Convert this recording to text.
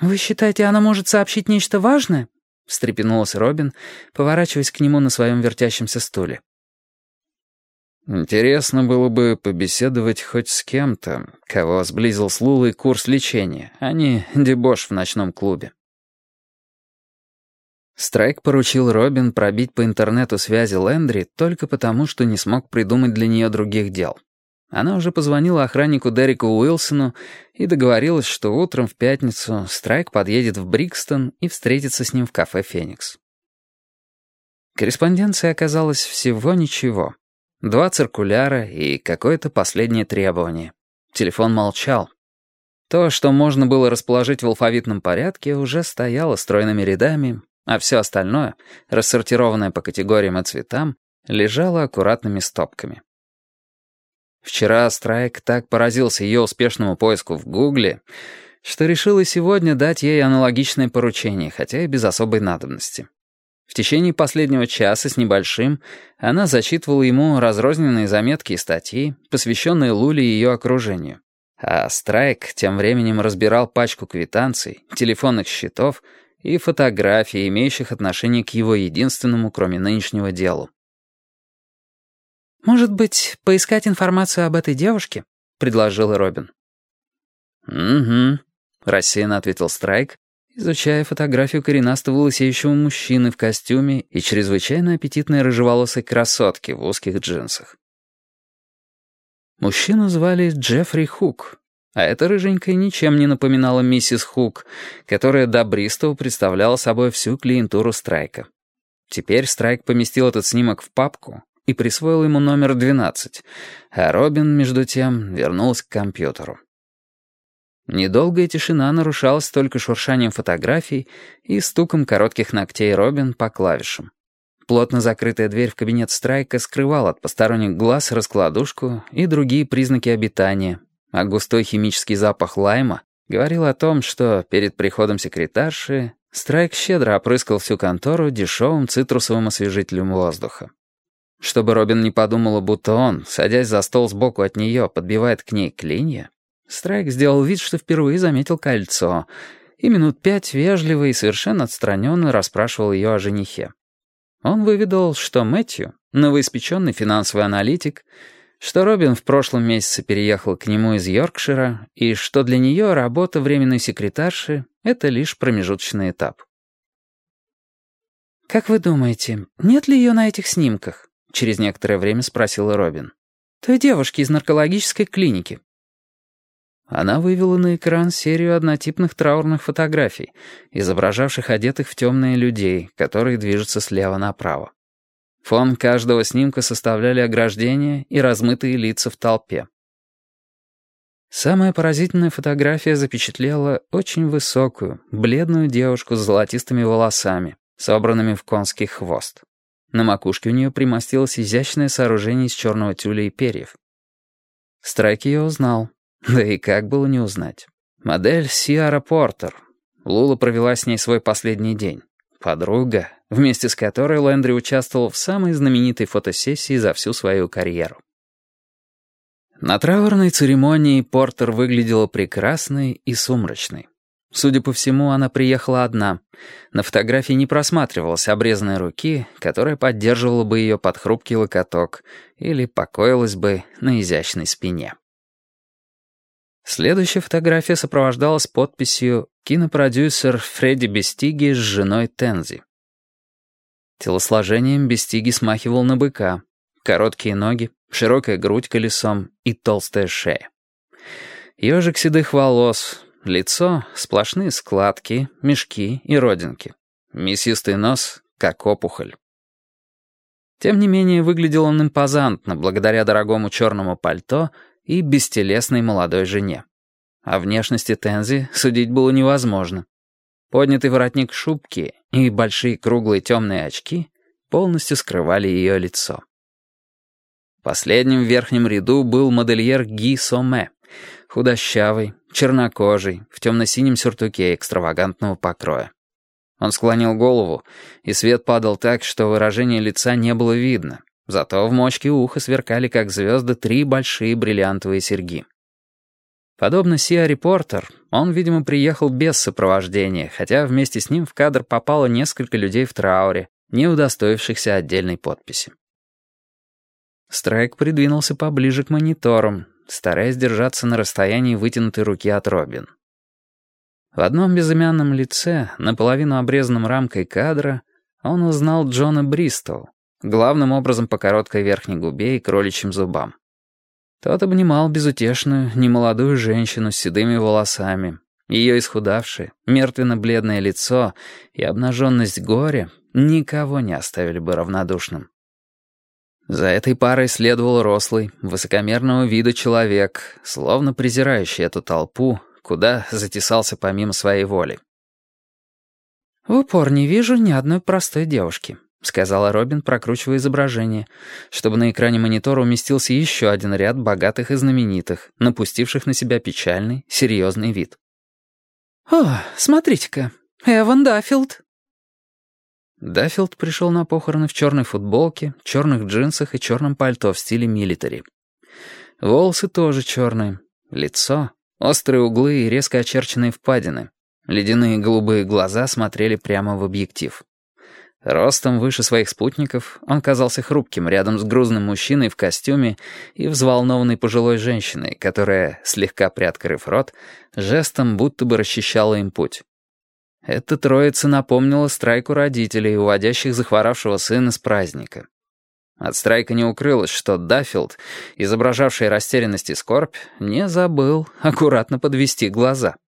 «Вы считаете, она может сообщить нечто важное?» — встрепенулась Робин, поворачиваясь к нему на своем вертящемся стуле. «Интересно было бы побеседовать хоть с кем-то, кого сблизил с Лулой курс лечения, а не дебош в ночном клубе». Страйк поручил Робин пробить по интернету связи Лэндри только потому, что не смог придумать для нее других дел. Она уже позвонила охраннику Дереку Уилсону и договорилась, что утром в пятницу Страйк подъедет в Брикстон и встретится с ним в кафе «Феникс». Корреспонденция оказалась всего ничего. Два циркуляра и какое-то последнее требование. Телефон молчал. То, что можно было расположить в алфавитном порядке, уже стояло стройными рядами, а все остальное, рассортированное по категориям и цветам, лежало аккуратными стопками. Вчера Страйк так поразился ее успешному поиску в Гугле, что решил и сегодня дать ей аналогичное поручение, хотя и без особой надобности. В течение последнего часа с небольшим она зачитывала ему разрозненные заметки и статьи, посвященные Луле и ее окружению. А Страйк тем временем разбирал пачку квитанций, телефонных счетов и фотографий, имеющих отношение к его единственному, кроме нынешнего делу. «Может быть, поискать информацию об этой девушке?» — предложил Робин. «Угу», — рассеянно ответил Страйк, изучая фотографию коренастого лысеющего мужчины в костюме и чрезвычайно аппетитной рыжеволосой красотки в узких джинсах. Мужчину звали Джеффри Хук, а эта рыженькая ничем не напоминала миссис Хук, которая до Бристоу представляла собой всю клиентуру Страйка. Теперь Страйк поместил этот снимок в папку, и присвоил ему номер 12, а Робин, между тем, вернулся к компьютеру. Недолгая тишина нарушалась только шуршанием фотографий и стуком коротких ногтей Робин по клавишам. Плотно закрытая дверь в кабинет Страйка скрывала от посторонних глаз раскладушку и другие признаки обитания, а густой химический запах лайма говорил о том, что перед приходом секретарши Страйк щедро опрыскал всю контору дешевым цитрусовым освежителем воздуха. Чтобы Робин не подумала, будто он, садясь за стол сбоку от нее, подбивает к ней клинья, Страйк сделал вид, что впервые заметил кольцо, и минут пять вежливо и совершенно отстраненно расспрашивал ее о женихе. Он выведал, что Мэтью, новоиспеченный финансовый аналитик, что Робин в прошлом месяце переехал к нему из Йоркшира, и что для нее работа временной секретарши — это лишь промежуточный этап. «Как вы думаете, нет ли ее на этих снимках?» Через некоторое время спросила Робин. «Той девушки из наркологической клиники». Она вывела на экран серию однотипных траурных фотографий, изображавших одетых в темные людей, которые движутся слева направо. Фон каждого снимка составляли ограждения и размытые лица в толпе. Самая поразительная фотография запечатлела очень высокую, бледную девушку с золотистыми волосами, собранными в конский хвост. На макушке у нее примостилось изящное сооружение из черного тюля и перьев. Страйк ее узнал. Да и как было не узнать. Модель Сиара Портер. Лула провела с ней свой последний день. Подруга, вместе с которой Лэндри участвовал в самой знаменитой фотосессии за всю свою карьеру. На траурной церемонии Портер выглядела прекрасной и сумрачной. Судя по всему, она приехала одна. На фотографии не просматривалась обрезанной руки, которая поддерживала бы ее под хрупкий локоток или покоилась бы на изящной спине. Следующая фотография сопровождалась подписью «Кинопродюсер Фредди Бестиги с женой Тензи». Телосложением Бестиги смахивал на быка. Короткие ноги, широкая грудь колесом и толстая шея. Ежик седых волос, Лицо — сплошные складки, мешки и родинки. Мясистый нос — как опухоль. Тем не менее, выглядел он импозантно благодаря дорогому черному пальто и бестелесной молодой жене. О внешности Тензи судить было невозможно. Поднятый воротник шубки и большие круглые темные очки полностью скрывали ее лицо. Последним в верхнем ряду был модельер Ги Соме, худощавый, чернокожий, в темно-синем сюртуке экстравагантного покроя. Он склонил голову, и свет падал так, что выражение лица не было видно, зато в мочке уха сверкали, как звезды, три большие бриллиантовые серьги. Подобно Сиари Портер, он, видимо, приехал без сопровождения, хотя вместе с ним в кадр попало несколько людей в трауре, не удостоившихся отдельной подписи. Страйк придвинулся поближе к мониторам, стараясь держаться на расстоянии вытянутой руки от Робин. В одном безымянном лице, наполовину обрезанном рамкой кадра, он узнал Джона Бристоу, главным образом по короткой верхней губе и кроличьим зубам. Тот обнимал безутешную, немолодую женщину с седыми волосами. Ее исхудавшее, мертвенно-бледное лицо и обнаженность горя никого не оставили бы равнодушным. За этой парой следовал рослый, высокомерного вида человек, словно презирающий эту толпу, куда затесался помимо своей воли. «В упор не вижу ни одной простой девушки», — сказала Робин, прокручивая изображение, чтобы на экране монитора уместился еще один ряд богатых и знаменитых, напустивших на себя печальный, серьезный вид. «О, смотрите-ка, Эван Даффилд!» Даффилд пришел на похороны в черной футболке, черных джинсах и черном пальто в стиле милитари. Волосы тоже черные, лицо, острые углы и резко очерченные впадины. Ледяные голубые глаза смотрели прямо в объектив. Ростом выше своих спутников, он казался хрупким рядом с грузным мужчиной в костюме и взволнованной пожилой женщиной, которая, слегка приоткрыв рот, жестом будто бы расчищала им путь. Эта троица напомнила страйку родителей, уводящих захворавшего сына с праздника. От страйка не укрылось, что Даффилд, изображавший растерянность и скорбь, не забыл аккуратно подвести глаза —